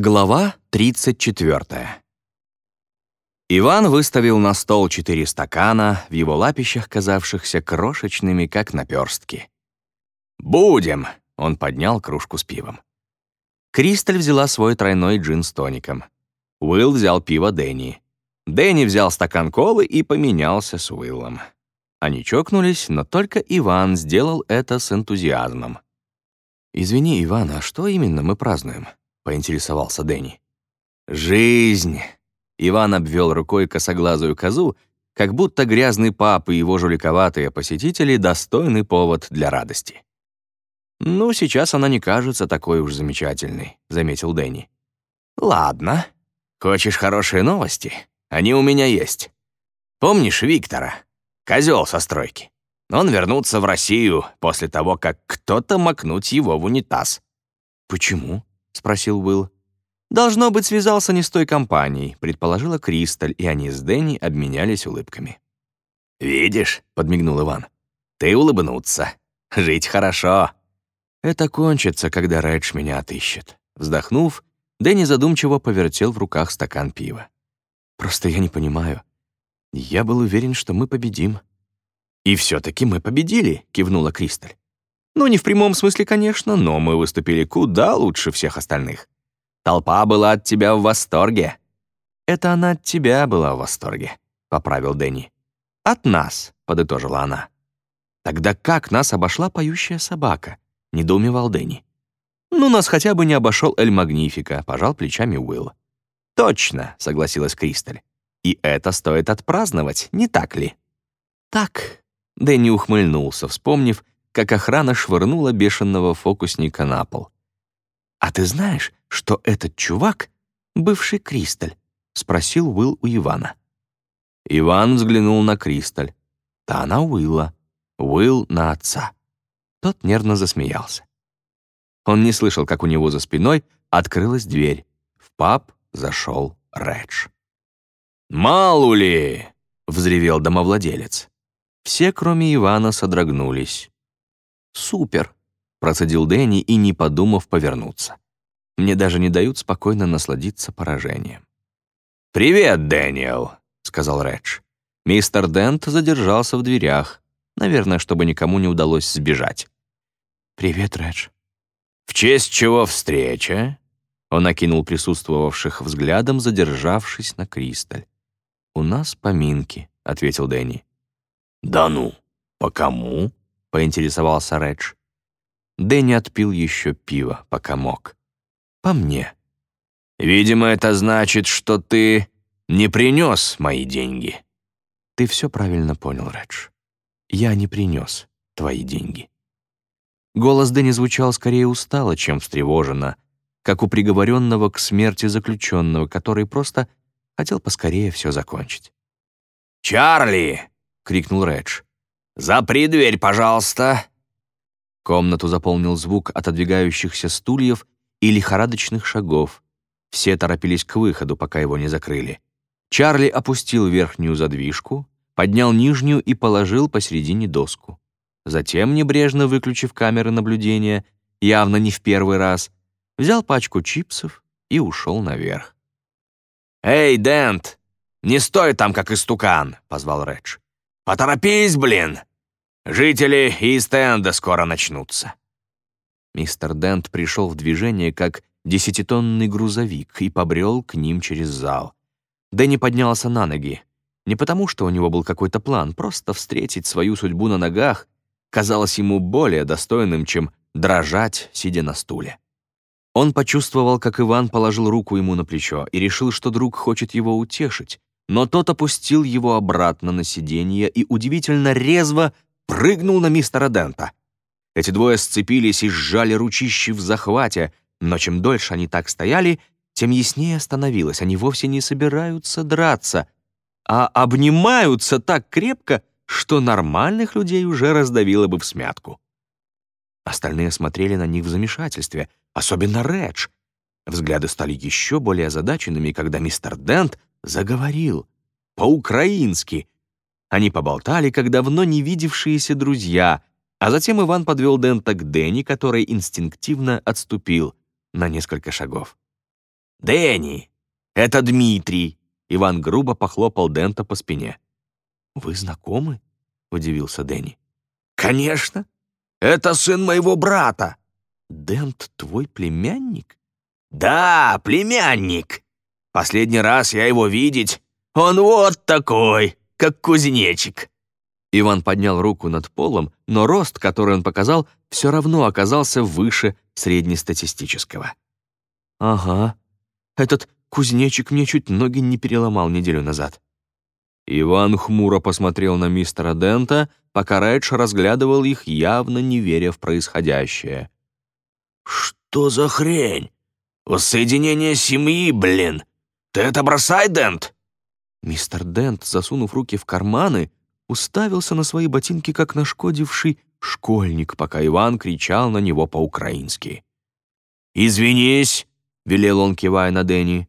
Глава 34. Иван выставил на стол четыре стакана, в его лапищах казавшихся крошечными, как наперстки. «Будем!» — он поднял кружку с пивом. Кристаль взяла свой тройной джин с тоником. Уилл взял пиво Дэнни. Дэнни взял стакан колы и поменялся с Уиллом. Они чокнулись, но только Иван сделал это с энтузиазмом. «Извини, Иван, а что именно мы празднуем?» — поинтересовался Дэнни. «Жизнь!» Иван обвел рукой косоглазую козу, как будто грязный пап и его жуликоватые посетители — достойный повод для радости. «Ну, сейчас она не кажется такой уж замечательной», — заметил Дэнни. «Ладно. Хочешь хорошие новости? Они у меня есть. Помнишь Виктора? Козел со стройки. Он вернулся в Россию после того, как кто-то макнуть его в унитаз». «Почему?» — спросил Уилл. «Должно быть, связался не с той компанией», — предположила Кристаль, и они с Дэнни обменялись улыбками. «Видишь», — подмигнул Иван, — «ты улыбнуться. Жить хорошо». «Это кончится, когда Рэдж меня отыщет». Вздохнув, Дэнни задумчиво повертел в руках стакан пива. «Просто я не понимаю. Я был уверен, что мы победим». «И все-таки мы победили», — кивнула Кристаль. Ну, не в прямом смысле, конечно, но мы выступили куда лучше всех остальных. Толпа была от тебя в восторге». «Это она от тебя была в восторге», — поправил Дэнни. «От нас», — подытожила она. «Тогда как нас обошла поющая собака?» — недоумевал Дэнни. «Ну, нас хотя бы не обошел Эль Магнифика», — пожал плечами Уилл. «Точно», — согласилась Кристаль. «И это стоит отпраздновать, не так ли?» «Так», — Дэнни ухмыльнулся, вспомнив, как охрана швырнула бешеного фокусника на пол. «А ты знаешь, что этот чувак — бывший Кристаль?» — спросил Уилл у Ивана. Иван взглянул на Кристаль. Та на Уилла. Уилл на отца. Тот нервно засмеялся. Он не слышал, как у него за спиной открылась дверь. В паб зашел Редж. «Малули!» — взревел домовладелец. Все, кроме Ивана, содрогнулись. «Супер!» — процедил Дэнни и, не подумав, повернуться. Мне даже не дают спокойно насладиться поражением. «Привет, Дэниел!» — сказал Редж. Мистер Дент задержался в дверях, наверное, чтобы никому не удалось сбежать. «Привет, Редж». «В честь чего встреча?» Он окинул присутствовавших взглядом, задержавшись на Кристаль. «У нас поминки», — ответил Дэнни. «Да ну, по кому?» — поинтересовался Редж. Дэнни отпил еще пиво, пока мог. «По мне». «Видимо, это значит, что ты не принес мои деньги». «Ты все правильно понял, Редж. Я не принес твои деньги». Голос Дэнни звучал скорее устало, чем встревоженно, как у приговоренного к смерти заключенного, который просто хотел поскорее все закончить. «Чарли!» — крикнул Редж. «Запри дверь, пожалуйста!» Комнату заполнил звук отодвигающихся стульев и лихорадочных шагов. Все торопились к выходу, пока его не закрыли. Чарли опустил верхнюю задвижку, поднял нижнюю и положил посередине доску. Затем, небрежно выключив камеры наблюдения, явно не в первый раз, взял пачку чипсов и ушел наверх. «Эй, Дент, не стой там, как истукан!» — позвал Редж. «Поторопись, блин! Жители Ист-Энда скоро начнутся». Мистер Дент пришел в движение, как десятитонный грузовик, и побрел к ним через зал. Дэнни поднялся на ноги. Не потому, что у него был какой-то план, просто встретить свою судьбу на ногах казалось ему более достойным, чем дрожать, сидя на стуле. Он почувствовал, как Иван положил руку ему на плечо и решил, что друг хочет его утешить, но тот опустил его обратно на сиденье и удивительно резво прыгнул на мистера Дента. Эти двое сцепились и сжали ручищи в захвате, но чем дольше они так стояли, тем яснее становилось, они вовсе не собираются драться, а обнимаются так крепко, что нормальных людей уже раздавило бы в смятку. Остальные смотрели на них в замешательстве, особенно Редж. Взгляды стали еще более озадаченными, когда мистер Дент заговорил. По-украински, они поболтали, как давно не видевшиеся друзья, а затем Иван подвел Дента к Дэнни, который инстинктивно отступил на несколько шагов. Дэнни, это Дмитрий!» Иван грубо похлопал Дента по спине. «Вы знакомы?» — удивился Дэнни. «Конечно! Это сын моего брата!» «Дент твой племянник?» «Да, племянник! Последний раз я его видеть, он вот такой, как кузнечик!» Иван поднял руку над полом, но рост, который он показал, все равно оказался выше среднестатистического. «Ага, этот кузнечик мне чуть ноги не переломал неделю назад». Иван хмуро посмотрел на мистера Дента, пока Редж разглядывал их, явно не веря в происходящее. «Что за хрень? Воссоединение семьи, блин! Ты это бросай, Дент!» Мистер Дент, засунув руки в карманы, уставился на свои ботинки, как нашкодивший школьник, пока Иван кричал на него по-украински. «Извинись!» — велел он, кивая на Дэнни.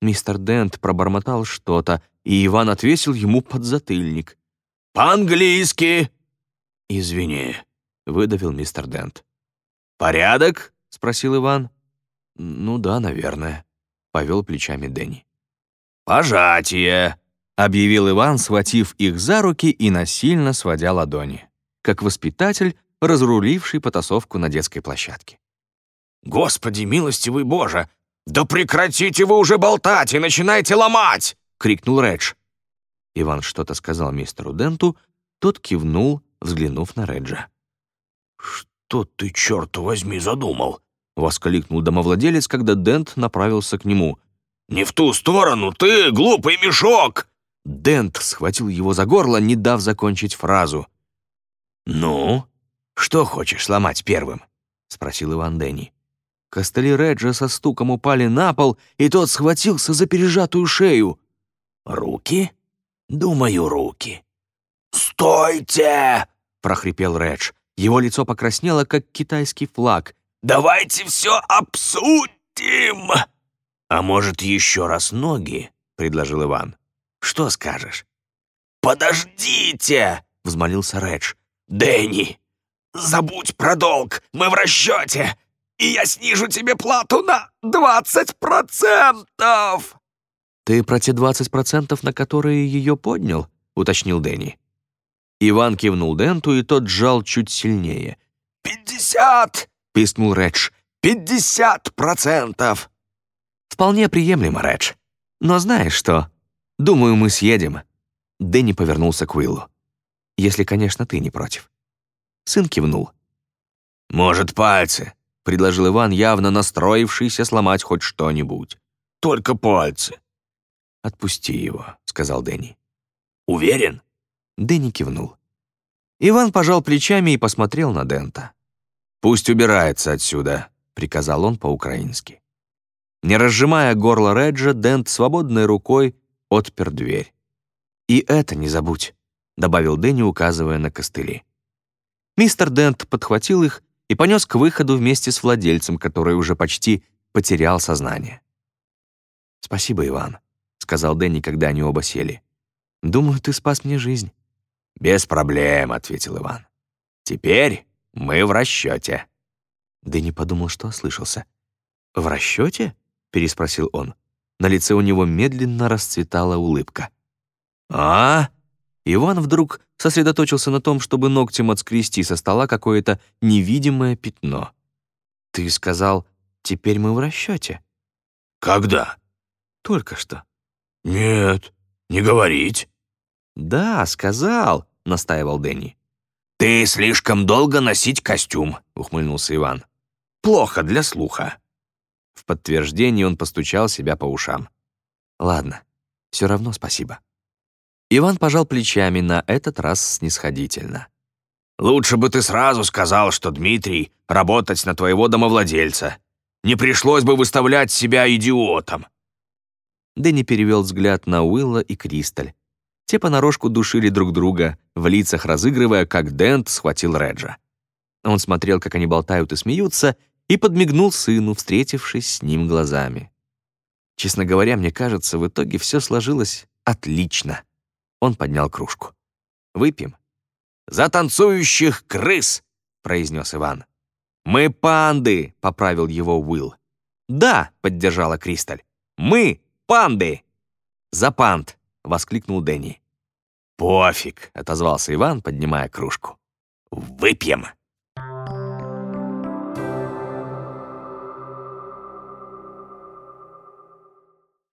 Мистер Дент пробормотал что-то, и Иван отвесил ему подзатыльник. «По-английски!» «Извини», — выдавил мистер Дент. «Порядок?» — спросил Иван. «Ну да, наверное», — повел плечами Дэнни. «Пожатие!» — объявил Иван, схватив их за руки и насильно сводя ладони, как воспитатель, разруливший потасовку на детской площадке. «Господи, милостивый Боже! Да прекратите вы уже болтать и начинайте ломать!» — крикнул Редж. Иван что-то сказал мистеру Денту, тот кивнул, взглянув на Реджа. «Что ты, черт возьми, задумал?» — воскликнул домовладелец, когда Дент направился к нему. «Не в ту сторону, ты, глупый мешок!» Дент схватил его за горло, не дав закончить фразу. «Ну, что хочешь сломать первым?» — спросил Иван Дэнни. Костыли Реджа со стуком упали на пол, и тот схватился за пережатую шею. «Руки? Думаю, руки». «Стойте!» — прохрипел Редж. Его лицо покраснело, как китайский флаг. «Давайте все обсудим!» «А может, еще раз ноги?» — предложил Иван. Что скажешь?» «Подождите!» — взмолился Редж. «Дэнни, забудь про долг, мы в расчете, и я снижу тебе плату на двадцать процентов!» «Ты про те двадцать процентов, на которые ее поднял?» — уточнил Дэнни. Иван кивнул Денту, и тот сжал чуть сильнее. «Пятьдесят!» — пискнул Редж. «Пятьдесят процентов!» «Вполне приемлемо, Редж. Но знаешь что? Думаю, мы съедем». Дэнни повернулся к Уиллу. «Если, конечно, ты не против». Сын кивнул. «Может, пальцы?» — предложил Иван, явно настроившийся сломать хоть что-нибудь. «Только пальцы». «Отпусти его», — сказал Дэнни. «Уверен?» Дэнни кивнул. Иван пожал плечами и посмотрел на Дента. «Пусть убирается отсюда», — приказал он по-украински. Не разжимая горло Реджа, Дент свободной рукой отпер дверь. «И это не забудь», — добавил Дэнни, указывая на костыли. Мистер Дент подхватил их и понес к выходу вместе с владельцем, который уже почти потерял сознание. «Спасибо, Иван», — сказал Дэнни, когда они оба сели. «Думаю, ты спас мне жизнь». «Без проблем», — ответил Иван. «Теперь мы в расчете». Дэнни подумал, что ослышался. «В расчете?» Переспросил он. На лице у него медленно расцветала улыбка. «А?» Иван вдруг сосредоточился на том, чтобы ногтем отскрести со стола какое-то невидимое пятно. «Ты сказал, теперь мы в расчете?» «Когда?» «Только что». «Нет, не говорить». «Да, сказал», — настаивал Дэнни. «Ты слишком долго носить костюм», — ухмыльнулся Иван. «Плохо для слуха». В подтверждение он постучал себя по ушам. «Ладно, все равно спасибо». Иван пожал плечами на этот раз снисходительно. «Лучше бы ты сразу сказал, что Дмитрий работать на твоего домовладельца. Не пришлось бы выставлять себя идиотом». Дэнни перевел взгляд на Уилла и Кристаль. Те понарошку душили друг друга, в лицах разыгрывая, как Дент схватил Реджа. Он смотрел, как они болтают и смеются, и подмигнул сыну, встретившись с ним глазами. Честно говоря, мне кажется, в итоге все сложилось отлично. Он поднял кружку. «Выпьем?» «За танцующих крыс!» — произнес Иван. «Мы панды!» — поправил его Уилл. «Да», — поддержала Кристаль. «Мы — панды!» «За панд!» — воскликнул Дэнни. «Пофиг», — отозвался Иван, поднимая кружку. «Выпьем!»